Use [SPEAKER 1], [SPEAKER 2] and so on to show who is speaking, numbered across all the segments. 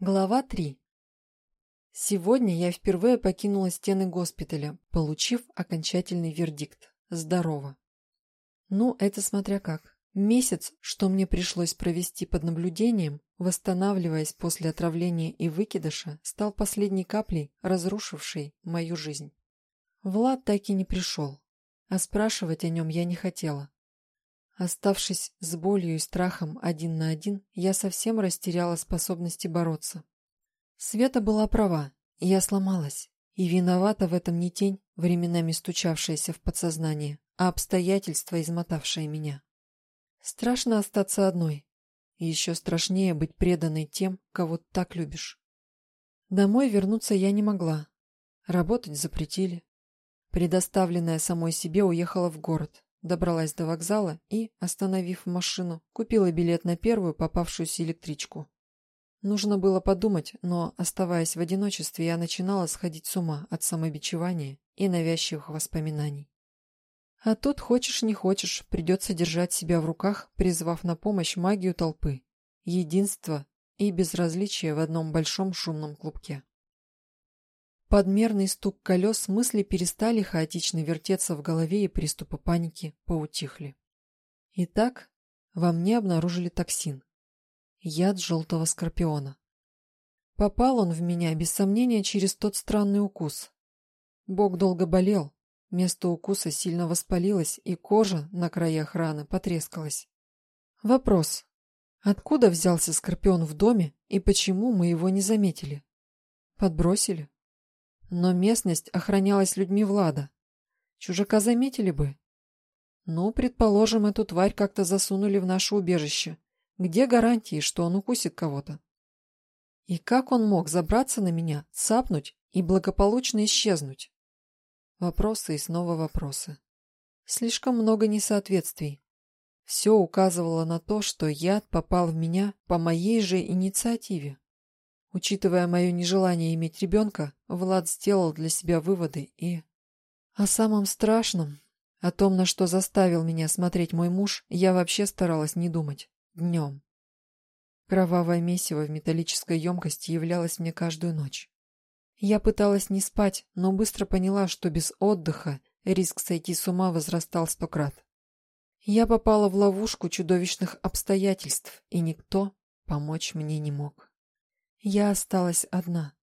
[SPEAKER 1] Глава 3. Сегодня я впервые покинула стены госпиталя, получив окончательный вердикт. Здорово. Ну, это смотря как. Месяц, что мне пришлось провести под наблюдением, восстанавливаясь после отравления и выкидыша, стал последней каплей, разрушившей мою жизнь. Влад так и не пришел, а спрашивать о нем я не хотела. Оставшись с болью и страхом один на один, я совсем растеряла способности бороться. Света была права, я сломалась. И виновата в этом не тень, временами стучавшаяся в подсознание, а обстоятельства, измотавшие меня. Страшно остаться одной. И еще страшнее быть преданной тем, кого так любишь. Домой вернуться я не могла. Работать запретили. Предоставленная самой себе уехала в город, Добралась до вокзала и, остановив машину, купила билет на первую попавшуюся электричку. Нужно было подумать, но, оставаясь в одиночестве, я начинала сходить с ума от самобичевания и навязчивых воспоминаний. А тут, хочешь не хочешь, придется держать себя в руках, призвав на помощь магию толпы, единство и безразличие в одном большом шумном клубке. Подмерный стук колес мысли перестали хаотично вертеться в голове, и приступы паники поутихли. Итак, во мне обнаружили токсин. Яд желтого скорпиона. Попал он в меня, без сомнения, через тот странный укус. Бог долго болел, место укуса сильно воспалилось, и кожа на краях раны потрескалась. Вопрос. Откуда взялся скорпион в доме, и почему мы его не заметили? Подбросили? Но местность охранялась людьми Влада. Чужака заметили бы. Ну, предположим, эту тварь как-то засунули в наше убежище. Где гарантии, что он укусит кого-то? И как он мог забраться на меня, цапнуть и благополучно исчезнуть? Вопросы и снова вопросы. Слишком много несоответствий. Все указывало на то, что яд попал в меня по моей же инициативе. Учитывая мое нежелание иметь ребенка, Влад сделал для себя выводы и... О самом страшном, о том, на что заставил меня смотреть мой муж, я вообще старалась не думать. Днем. Кровавое месиво в металлической емкости являлось мне каждую ночь. Я пыталась не спать, но быстро поняла, что без отдыха риск сойти с ума возрастал сто крат. Я попала в ловушку чудовищных обстоятельств, и никто помочь мне не мог. Я осталась одна.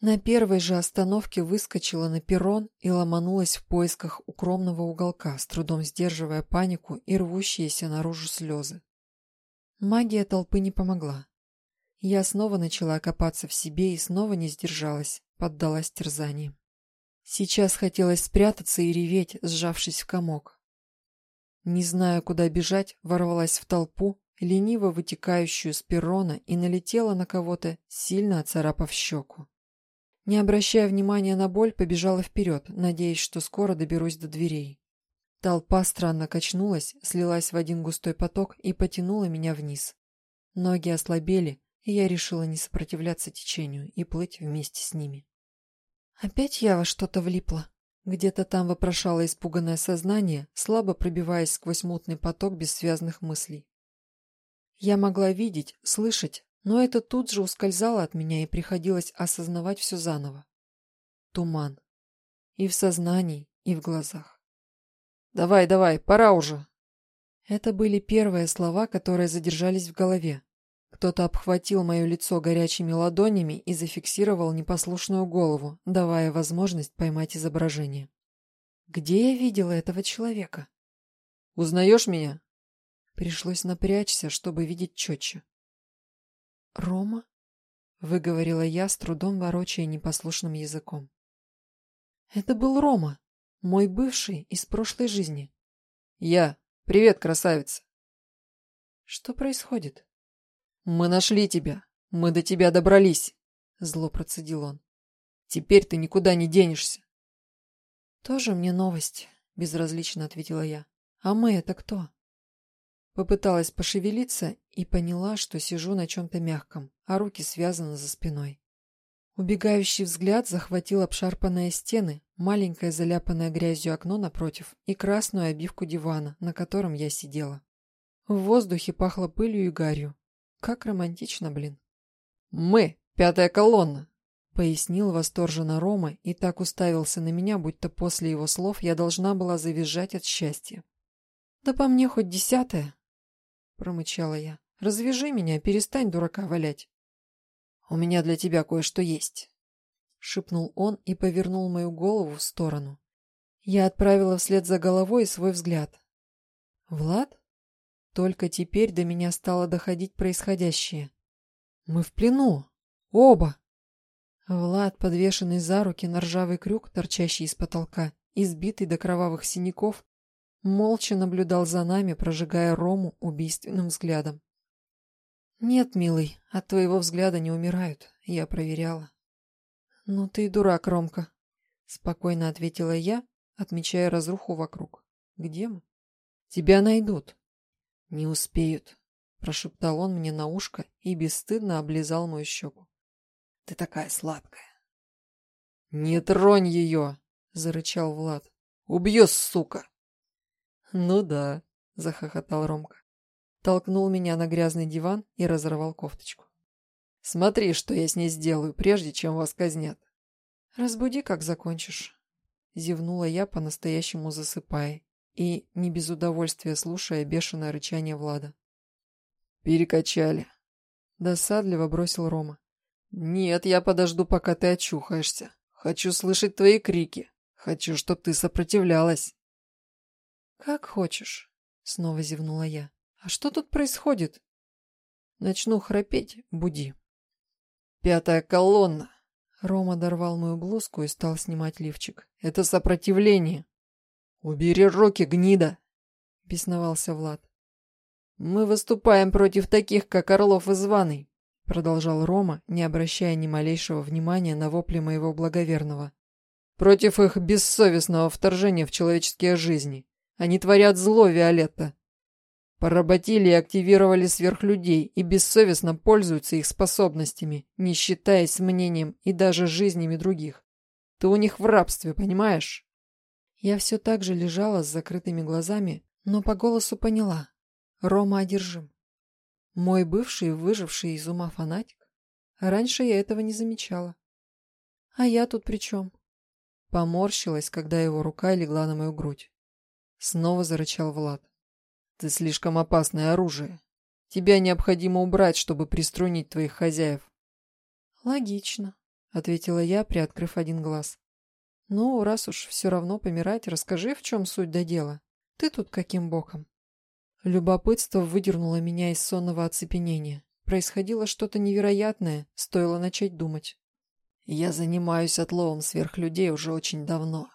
[SPEAKER 1] На первой же остановке выскочила на перрон и ломанулась в поисках укромного уголка, с трудом сдерживая панику и рвущиеся наружу слезы. Магия толпы не помогла. Я снова начала копаться в себе и снова не сдержалась, поддалась терзаниям. Сейчас хотелось спрятаться и реветь, сжавшись в комок. Не зная, куда бежать, ворвалась в толпу, лениво вытекающую с перрона и налетела на кого-то, сильно оцарапав щеку. Не обращая внимания на боль, побежала вперед, надеясь, что скоро доберусь до дверей. Толпа странно качнулась, слилась в один густой поток и потянула меня вниз. Ноги ослабели, и я решила не сопротивляться течению и плыть вместе с ними. Опять я во что-то влипла. Где-то там вопрошало испуганное сознание, слабо пробиваясь сквозь мутный поток бессвязных мыслей. Я могла видеть, слышать, но это тут же ускользало от меня и приходилось осознавать все заново. Туман. И в сознании, и в глазах. «Давай, давай, пора уже!» Это были первые слова, которые задержались в голове. Кто-то обхватил мое лицо горячими ладонями и зафиксировал непослушную голову, давая возможность поймать изображение. Где я видела этого человека? «Узнаешь меня?» Пришлось напрячься, чтобы видеть четче. «Рома?» — выговорила я, с трудом ворочая непослушным языком. «Это был Рома, мой бывший из прошлой жизни». «Я. Привет, красавица!» «Что происходит?» «Мы нашли тебя. Мы до тебя добрались», — зло процедил он. «Теперь ты никуда не денешься». «Тоже мне новость», — безразлично ответила я. «А мы это кто?» Попыталась пошевелиться и поняла, что сижу на чем-то мягком, а руки связаны за спиной. Убегающий взгляд захватил обшарпанные стены, маленькое заляпанное грязью окно напротив и красную обивку дивана, на котором я сидела. В воздухе пахло пылью и гарью. Как романтично, блин. «Мы!» Пятая колонна, пояснил восторженно Рома и так уставился на меня, будто после его слов я должна была завизжать от счастья. Да по мне хоть десятая, промычала я. Развяжи меня, перестань дурака валять. У меня для тебя кое-что есть, шепнул он и повернул мою голову в сторону. Я отправила вслед за головой свой взгляд. Влад? Только теперь до меня стало доходить происходящее. Мы в плену. Оба. Влад, подвешенный за руки на ржавый крюк, торчащий из потолка, избитый до кровавых синяков, молча наблюдал за нами, прожигая Рому убийственным взглядом. «Нет, милый, от твоего взгляда не умирают. Я проверяла». «Ну ты и дурак, Ромка», — спокойно ответила я, отмечая разруху вокруг. «Где мы?» «Тебя найдут». «Не успеют», — прошептал он мне на ушко и бесстыдно облизал мою щеку. «Ты такая сладкая». «Не тронь ее!» — зарычал Влад. «Убью, сука!» «Ну да», — захохотал Ромка. Толкнул меня на грязный диван и разорвал кофточку. «Смотри, что я с ней сделаю, прежде чем вас казнят». «Разбуди, как закончишь», — зевнула я, по-настоящему засыпая и не без удовольствия слушая бешеное рычание Влада. «Перекачали», — досадливо бросил Рома. «Нет, я подожду, пока ты очухаешься. Хочу слышать твои крики. Хочу, чтоб ты сопротивлялась». «Как хочешь», — снова зевнула я. «А что тут происходит?» «Начну храпеть, буди». «Пятая колонна!» Рома дорвал мою блузку и стал снимать лифчик. «Это сопротивление!» «Убери руки, гнида!» — бесновался Влад. «Мы выступаем против таких, как Орлов и Званый», — продолжал Рома, не обращая ни малейшего внимания на вопли моего благоверного. «Против их бессовестного вторжения в человеческие жизни. Они творят зло, Виолетта. Поработили и активировали сверхлюдей и бессовестно пользуются их способностями, не считаясь мнением и даже жизнями других. Ты у них в рабстве, понимаешь? Я все так же лежала с закрытыми глазами, но по голосу поняла. Рома одержим. Мой бывший, выживший из ума фанатик. Раньше я этого не замечала. А я тут при чем? Поморщилась, когда его рука легла на мою грудь. Снова зарычал Влад. «Ты слишком опасное оружие. Тебя необходимо убрать, чтобы приструнить твоих хозяев». «Логично», — ответила я, приоткрыв один глаз. «Ну, раз уж все равно помирать, расскажи, в чем суть до дела. Ты тут каким боком?» Любопытство выдернуло меня из сонного оцепенения. Происходило что-то невероятное, стоило начать думать. «Я занимаюсь отловом сверхлюдей уже очень давно»,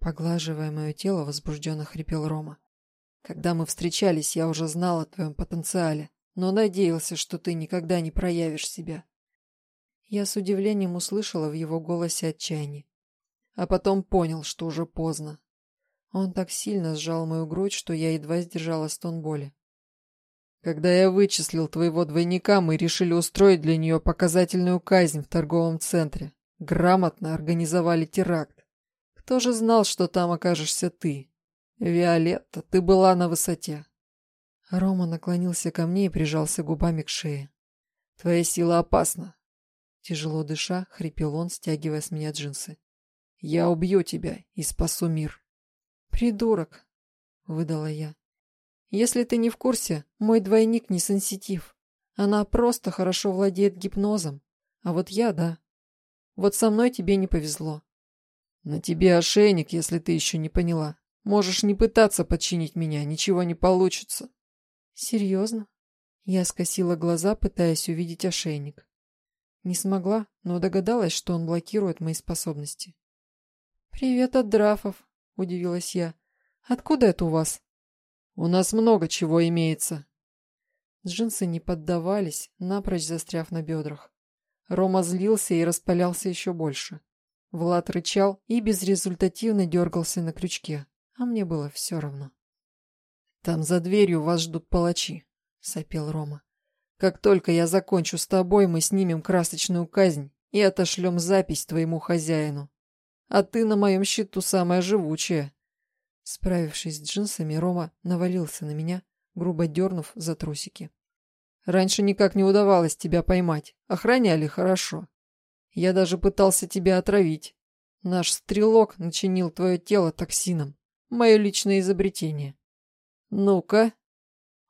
[SPEAKER 1] Поглаживая мое тело, возбужденно хрипел Рома. «Когда мы встречались, я уже знал о твоем потенциале, но надеялся, что ты никогда не проявишь себя». Я с удивлением услышала в его голосе отчаяние. А потом понял, что уже поздно. Он так сильно сжал мою грудь, что я едва сдержала стон боли. Когда я вычислил твоего двойника, мы решили устроить для нее показательную казнь в торговом центре. Грамотно организовали теракт. Кто же знал, что там окажешься ты? Виолетта, ты была на высоте. Рома наклонился ко мне и прижался губами к шее. Твоя сила опасна. Тяжело дыша, хрипел он, стягивая с меня джинсы. Я убью тебя и спасу мир. Придурок, выдала я. Если ты не в курсе, мой двойник не сенситив. Она просто хорошо владеет гипнозом. А вот я, да. Вот со мной тебе не повезло. На тебе ошейник, если ты еще не поняла. Можешь не пытаться подчинить меня, ничего не получится. Серьезно? Я скосила глаза, пытаясь увидеть ошейник. Не смогла, но догадалась, что он блокирует мои способности. «Привет от драфов», — удивилась я. «Откуда это у вас?» «У нас много чего имеется». Джинсы не поддавались, напрочь застряв на бедрах. Рома злился и распалялся еще больше. Влад рычал и безрезультативно дергался на крючке, а мне было все равно. «Там за дверью вас ждут палачи», — сопел Рома. «Как только я закончу с тобой, мы снимем красочную казнь и отошлем запись твоему хозяину. А ты на моем счету самая живучая». Справившись с джинсами, Рома навалился на меня, грубо дернув за трусики. Раньше никак не удавалось тебя поймать. Охраняли хорошо. Я даже пытался тебя отравить. Наш стрелок начинил твое тело токсином. Мое личное изобретение. Ну-ка.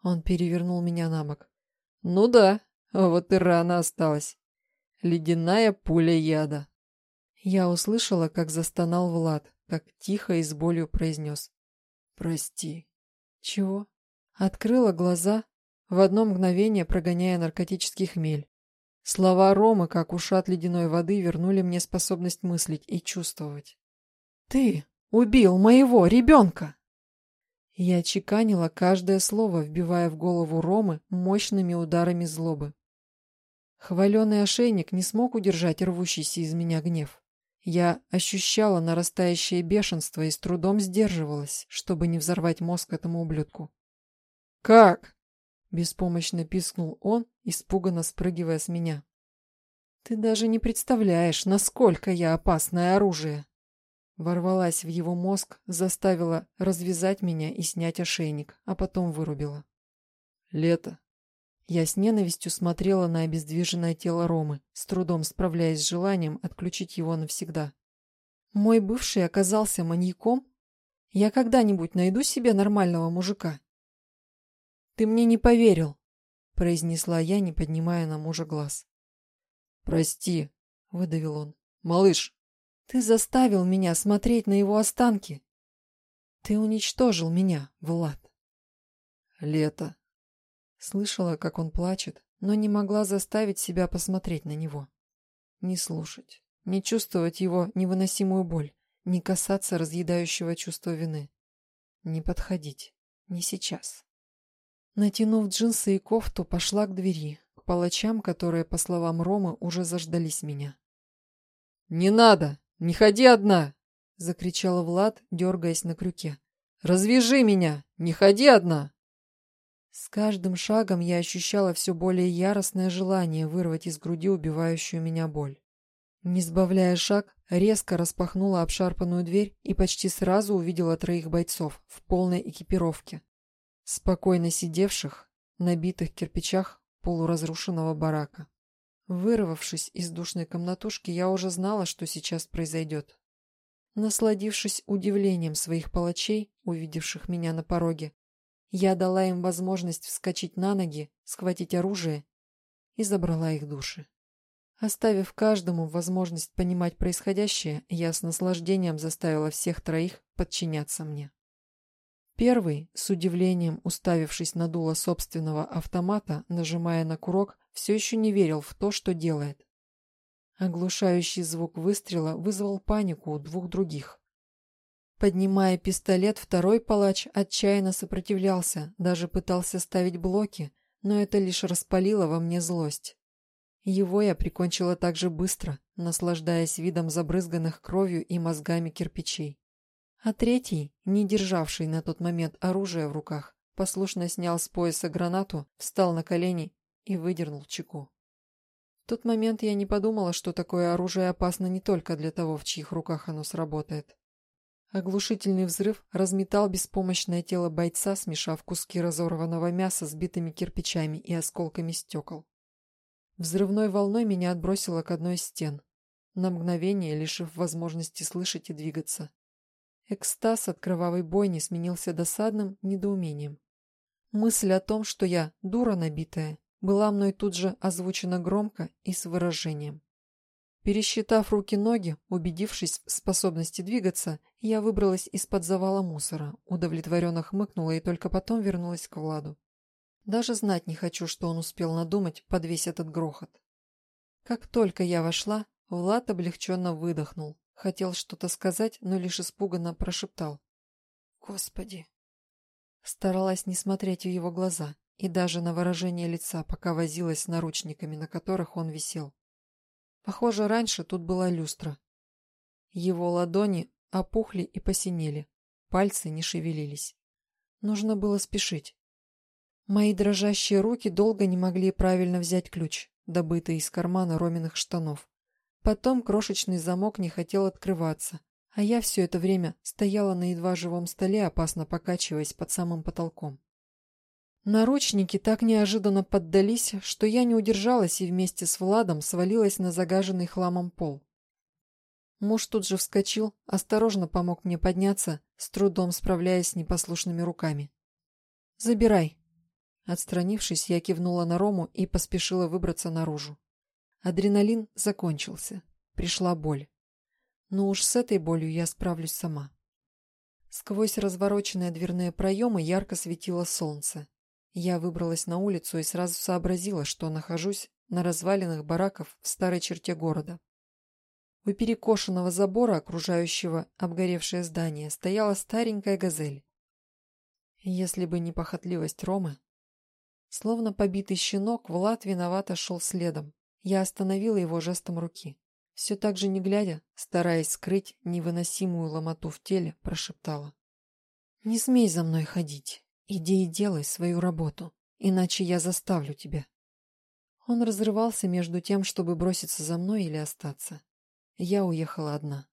[SPEAKER 1] Он перевернул меня на бок. Ну да, вот и рана осталась. Ледяная пуля яда. Я услышала, как застонал Влад, как тихо и с болью произнес. Прости. Чего? Открыла глаза, в одно мгновение прогоняя наркотический хмель. Слова Ромы, как ушат ледяной воды, вернули мне способность мыслить и чувствовать. «Ты убил моего ребенка!» Я чеканила каждое слово, вбивая в голову Ромы мощными ударами злобы. Хваленый ошейник не смог удержать рвущийся из меня гнев. Я ощущала нарастающее бешенство и с трудом сдерживалась, чтобы не взорвать мозг этому ублюдку. «Как?» Беспомощно пискнул он, испуганно спрыгивая с меня. «Ты даже не представляешь, насколько я опасное оружие!» Ворвалась в его мозг, заставила развязать меня и снять ошейник, а потом вырубила. «Лето!» Я с ненавистью смотрела на обездвиженное тело Ромы, с трудом справляясь с желанием отключить его навсегда. «Мой бывший оказался маньяком? Я когда-нибудь найду себе нормального мужика?» «Ты мне не поверил», — произнесла я, не поднимая на мужа глаз. «Прости», — выдавил он. «Малыш!» «Ты заставил меня смотреть на его останки. Ты уничтожил меня, Влад». «Лето». Слышала, как он плачет, но не могла заставить себя посмотреть на него. Не слушать, не чувствовать его невыносимую боль, не касаться разъедающего чувства вины. Не подходить. Не сейчас. Натянув джинсы и кофту, пошла к двери, к палачам, которые, по словам Ромы, уже заждались меня. «Не надо! Не ходи одна!» — закричал Влад, дергаясь на крюке. «Развяжи меня! Не ходи одна!» С каждым шагом я ощущала все более яростное желание вырвать из груди убивающую меня боль. Не сбавляя шаг, резко распахнула обшарпанную дверь и почти сразу увидела троих бойцов в полной экипировке спокойно сидевших на битых кирпичах полуразрушенного барака. Вырвавшись из душной комнатушки, я уже знала, что сейчас произойдет. Насладившись удивлением своих палачей, увидевших меня на пороге, я дала им возможность вскочить на ноги, схватить оружие и забрала их души. Оставив каждому возможность понимать происходящее, я с наслаждением заставила всех троих подчиняться мне. Первый, с удивлением уставившись на дуло собственного автомата, нажимая на курок, все еще не верил в то, что делает. Оглушающий звук выстрела вызвал панику у двух других. Поднимая пистолет, второй палач отчаянно сопротивлялся, даже пытался ставить блоки, но это лишь распалило во мне злость. Его я прикончила так же быстро, наслаждаясь видом забрызганных кровью и мозгами кирпичей. А третий, не державший на тот момент оружие в руках, послушно снял с пояса гранату, встал на колени и выдернул чеку. В тот момент я не подумала, что такое оружие опасно не только для того, в чьих руках оно сработает. Оглушительный взрыв разметал беспомощное тело бойца, смешав куски разорванного мяса с битыми кирпичами и осколками стекол. Взрывной волной меня отбросило к одной из стен, на мгновение лишив возможности слышать и двигаться. Экстаз от кровавой бойни сменился досадным недоумением. Мысль о том, что я дура набитая, была мной тут же озвучена громко и с выражением. Пересчитав руки-ноги, убедившись в способности двигаться, я выбралась из-под завала мусора, удовлетворенно хмыкнула и только потом вернулась к Владу. Даже знать не хочу, что он успел надумать под весь этот грохот. Как только я вошла, Влад облегченно выдохнул, Хотел что-то сказать, но лишь испуганно прошептал. «Господи!» Старалась не смотреть в его глаза и даже на выражение лица, пока возилась с наручниками, на которых он висел. Похоже, раньше тут была люстра. Его ладони опухли и посинели, пальцы не шевелились. Нужно было спешить. Мои дрожащие руки долго не могли правильно взять ключ, добытый из кармана Роминых штанов. Потом крошечный замок не хотел открываться, а я все это время стояла на едва живом столе, опасно покачиваясь под самым потолком. Наручники так неожиданно поддались, что я не удержалась и вместе с Владом свалилась на загаженный хламом пол. Муж тут же вскочил, осторожно помог мне подняться, с трудом справляясь с непослушными руками. «Забирай». Отстранившись, я кивнула на Рому и поспешила выбраться наружу. Адреналин закончился. Пришла боль. Но уж с этой болью я справлюсь сама. Сквозь развороченные дверные проемы ярко светило солнце. Я выбралась на улицу и сразу сообразила, что нахожусь на развалинах бараков в старой черте города. У перекошенного забора, окружающего обгоревшее здание, стояла старенькая газель. Если бы не похотливость Ромы... Словно побитый щенок, Влад виновато шел следом. Я остановила его жестом руки. Все так же не глядя, стараясь скрыть невыносимую ломоту в теле, прошептала. «Не смей за мной ходить. Иди и делай свою работу, иначе я заставлю тебя». Он разрывался между тем, чтобы броситься за мной или остаться. Я уехала одна.